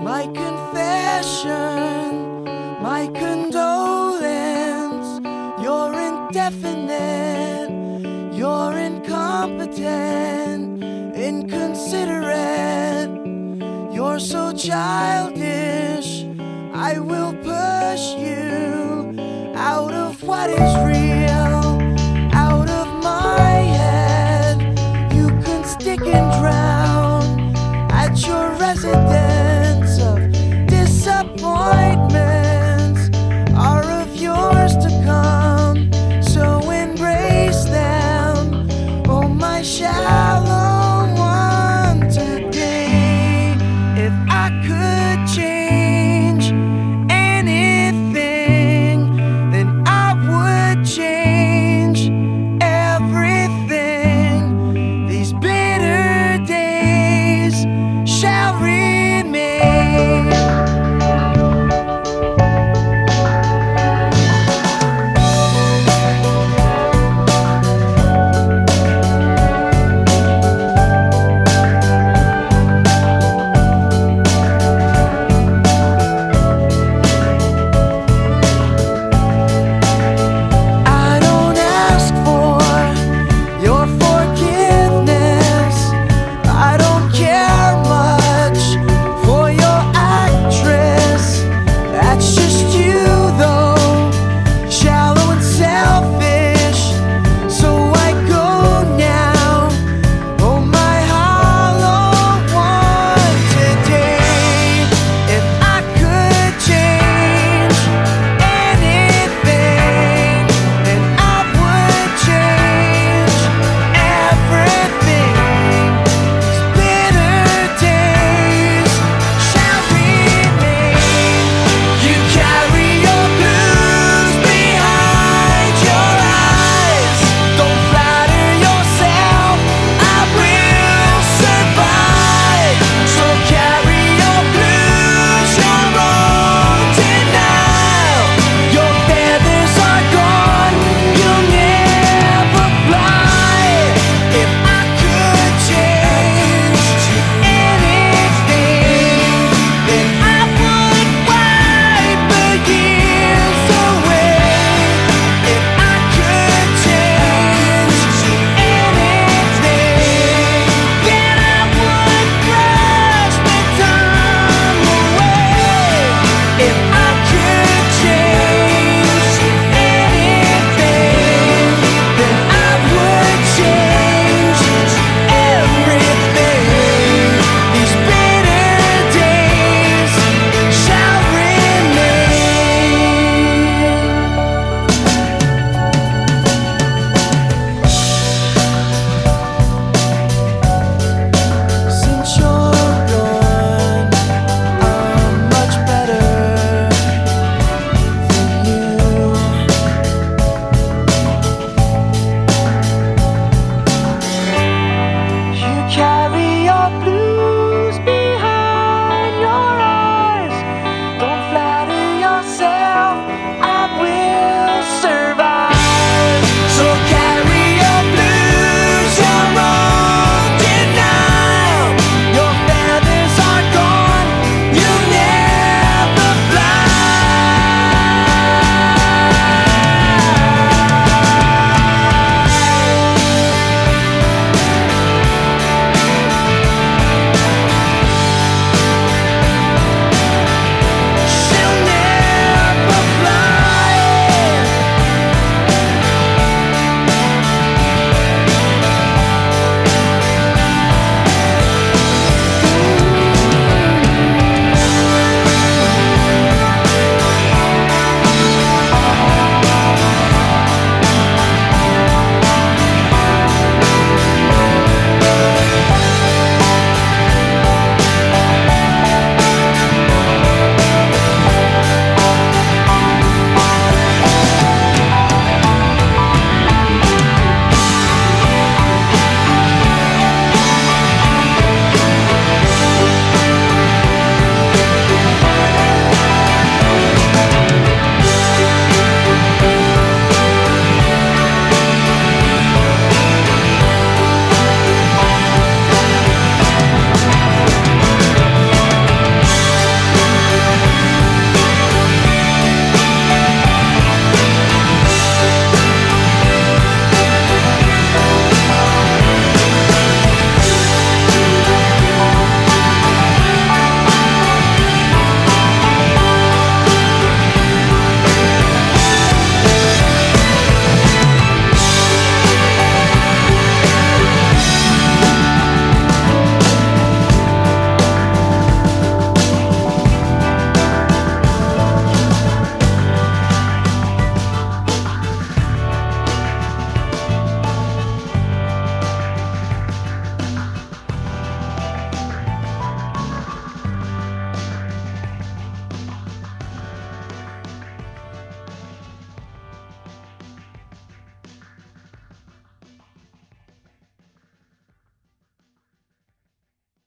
My confession, My condolence. You're indefinite. You're incompetent. Inconsiderate. You're so childish. I will push you out of what is real.